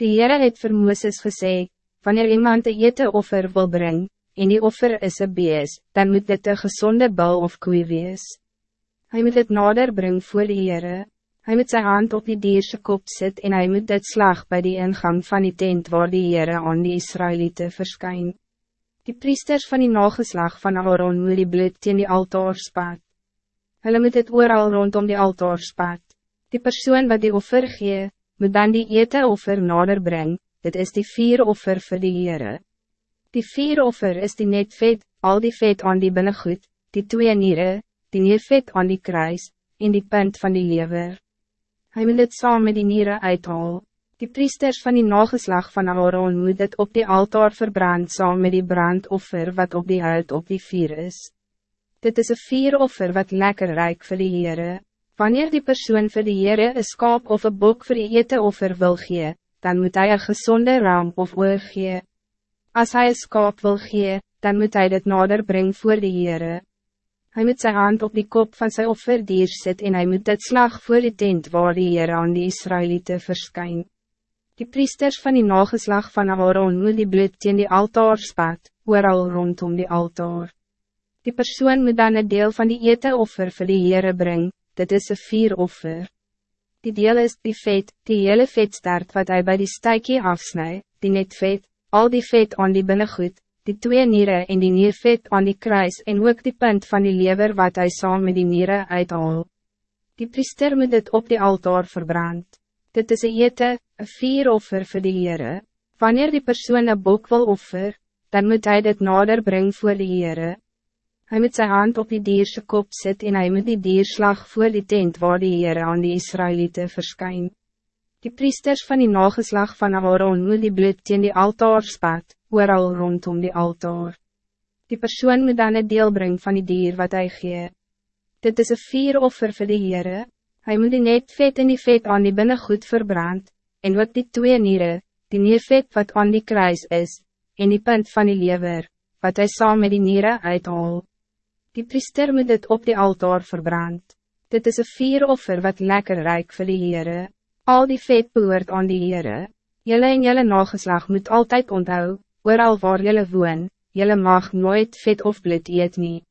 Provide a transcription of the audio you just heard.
Die Heere het vir Mooses gesê, wanneer iemand een ete offer wil brengen, en die offer is een bees, dan moet dit een gezonde bal of koei wees. Hij moet het nader brengen voor de Heere, hij moet zijn hand op die dierse kop zet en hij moet dit slag bij die ingang van die tent waar die Heere aan die Israëlieten verskyn. Die priesters van die nageslag van Aaron moet die bloed teen die altaar spat. Hulle moet het ooral rondom die altaar spat. Die persoon wat die offer gee, moet dan die ete offer nader brengen, dit is die vier offer voor die Heere. Die vier offer is die net vet, al die vet aan die binnengoed, die twee nieren, die niervet aan die kruis, en die punt van die lever. Hij moet het saam met die nieren uithaal. Die priesters van die nageslag van Aaron moet het op die altaar verbrand saam met die brandoffer wat op die huid op die vier is. Dit is een vieroffer wat lekker rijk voor die Heere. Wanneer die persoon voor de Heere een skaap of een bok voor die ete offer wil gee, dan moet hij een gezonde ram of oor gee. Als hij een skaap wil gee, dan moet hij dit nader brengen voor de Heere. Hij moet zijn hand op die kop van zijn offerdier zetten en hij moet dit slag voor de tent waar die Heere aan die Israëlieten verskyn. Die priesters van die nageslag van Aaron moet die bloed teen die altaar spat, ooral rondom die altaar. Die persoon moet dan een deel van die ete offer vir die Heere brengen dit is een vier offer. Die deel is die vet, die hele vetstart wat hij bij die stijkie afsnijdt, die net vet, al die vet aan die binnengoed, die twee nieren en die niervet aan die kruis en ook die punt van die lever wat hij saam met die nieren uithaal. Die priester moet dit op die altaar verbrand. Dit is een ete, een vier offer voor die Heere. Wanneer die persoon een bok wil offer, dan moet hij dit nader brengen voor de Heere. Hij moet zijn hand op die dierse kop zetten en hij moet die dierslag voor die tent waar die Heere aan die Israëlieten verskyn. Die priesters van die nageslag van Aaron moet die bloed teen die altaar spat, ooral rondom die altaar. Die persoon moet dan het deel brengen van die dier wat hij gee. Dit is een vier offer voor die Heere. Hij moet die net vet en die vet aan die binnengoed verbrand, en wat die twee nieren, die niervet wat aan die kruis is, en die punt van die lever, wat hij saam met die nieren uithaal. Die priester moet dit op die altaar verbrand. Dit is een vieroffer wat lekker rijk vir die Heere. Al die vet behoort aan die Heere. Jelle en jelle nageslag moet altijd onthou, ooral waar jelle woon, jelle mag nooit vet of bloed eet nie.